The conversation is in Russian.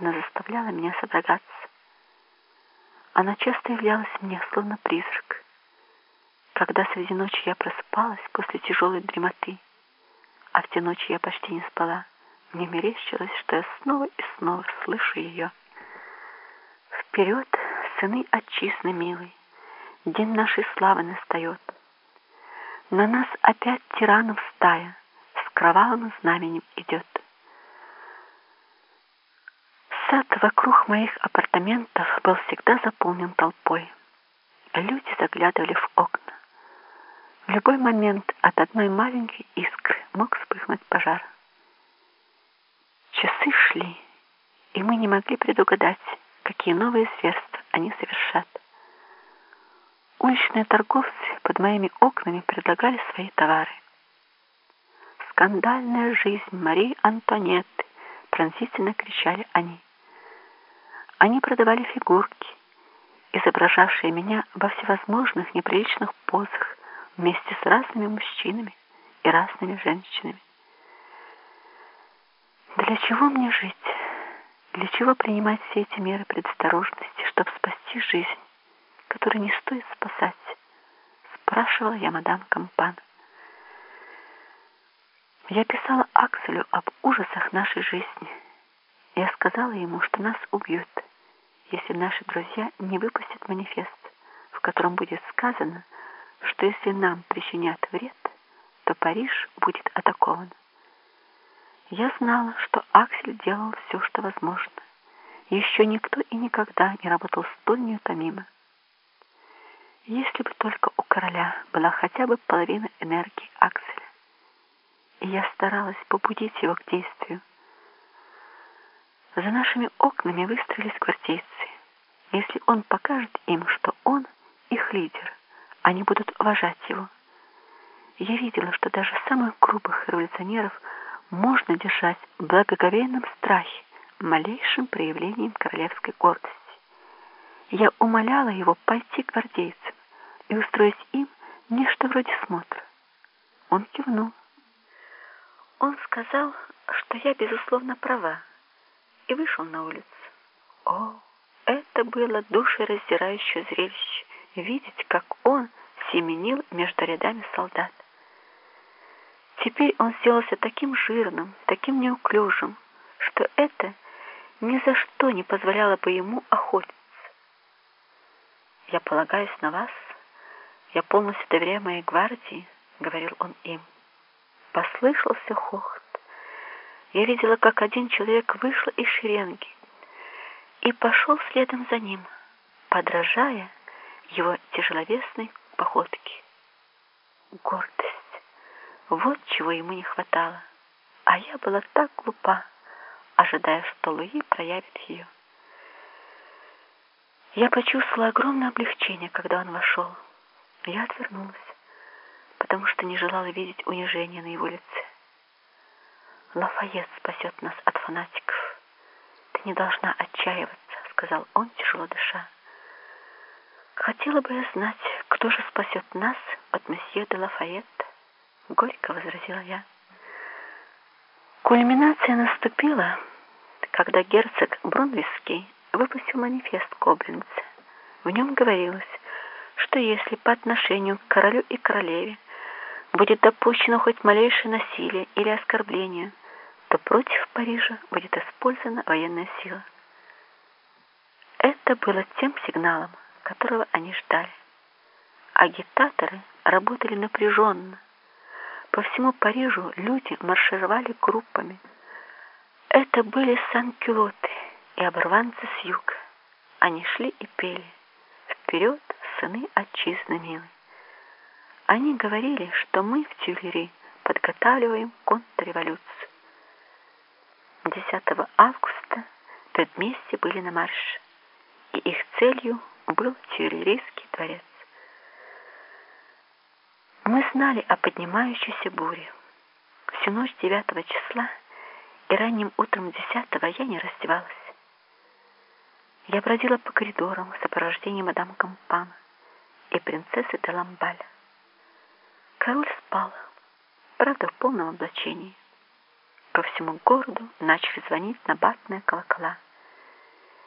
она заставляла меня содрогаться. Она часто являлась мне, словно призрак. Когда среди ночи я просыпалась после тяжелой дремоты, а в те ночи я почти не спала, мне мерещилось, что я снова и снова слышу ее. Вперед, сыны отчизны милый, день нашей славы настает. На нас опять тиранов стая с кровавым знаменем идет. Сад вокруг моих апартаментов был всегда заполнен толпой. Люди заглядывали в окна. В любой момент от одной маленькой искры мог вспыхнуть пожар. Часы шли, и мы не могли предугадать, какие новые зверства они совершат. Уличные торговцы под моими окнами предлагали свои товары. «Скандальная жизнь Марии Антуанетты!» пронзительно кричали они. Они продавали фигурки, изображавшие меня во всевозможных неприличных позах вместе с разными мужчинами и разными женщинами. Для чего мне жить? Для чего принимать все эти меры предосторожности, чтобы спасти жизнь, которую не стоит спасать? Спрашивала я мадам Кампан. Я писала Акселю об ужасах нашей жизни. Я сказала ему, что нас убьют если наши друзья не выпустят манифест, в котором будет сказано, что если нам причинят вред, то Париж будет атакован. Я знала, что Аксель делал все, что возможно. Еще никто и никогда не работал столь неутомимо. Если бы только у короля была хотя бы половина энергии Акселя, и я старалась побудить его к действию, за нашими окнами выстроились гвардейцы. Если он покажет им, что он их лидер, они будут уважать его. Я видела, что даже самых грубых революционеров можно держать в благоговейном страхе, малейшим проявлением королевской гордости. Я умоляла его пойти к гвардейцам и устроить им нечто вроде смотра. Он кивнул. Он сказал, что я, безусловно, права, и вышел на улицу. О, это было душераздирающее зрелище, видеть, как он семенил между рядами солдат. Теперь он сделался таким жирным, таким неуклюжим, что это ни за что не позволяло бы ему охотиться. «Я полагаюсь на вас, я полностью доверяю моей гвардии», — говорил он им. Послышался хохот. Я видела, как один человек вышел из шеренги и пошел следом за ним, подражая его тяжеловесной походке. Гордость. Вот чего ему не хватало. А я была так глупа, ожидая, что Луи проявит ее. Я почувствовала огромное облегчение, когда он вошел. Я отвернулась, потому что не желала видеть унижения на его лице. Лафайет спасет нас от фанатиков. Не должна отчаиваться, сказал он, тяжело дыша. Хотела бы я знать, кто же спасет нас от месье де Лафайетта, горько возразила я. Кульминация наступила, когда герцог Брунвисский выпустил манифест Кобленца. В нем говорилось, что если по отношению к королю и королеве будет допущено хоть малейшее насилие или оскорбление, то против Парижа будет использована военная сила. Это было тем сигналом, которого они ждали. Агитаторы работали напряженно. По всему Парижу люди маршировали группами. Это были санкюлоты и оборванцы с юга. Они шли и пели «Вперед, сыны отчизны милой». Они говорили, что мы в Тюльри подготавливаем контрреволюцию. 10 августа предместья были на марше, и их целью был Тюрерийский дворец. Мы знали о поднимающейся буре. Всю ночь 9 числа и ранним утром 10 я не раздевалась. Я бродила по коридорам в сопровождении мадам Кампана и принцессы де Ламбаля. Король спал, правда, в полном облачении. По всему городу начали звонить набатные колокола.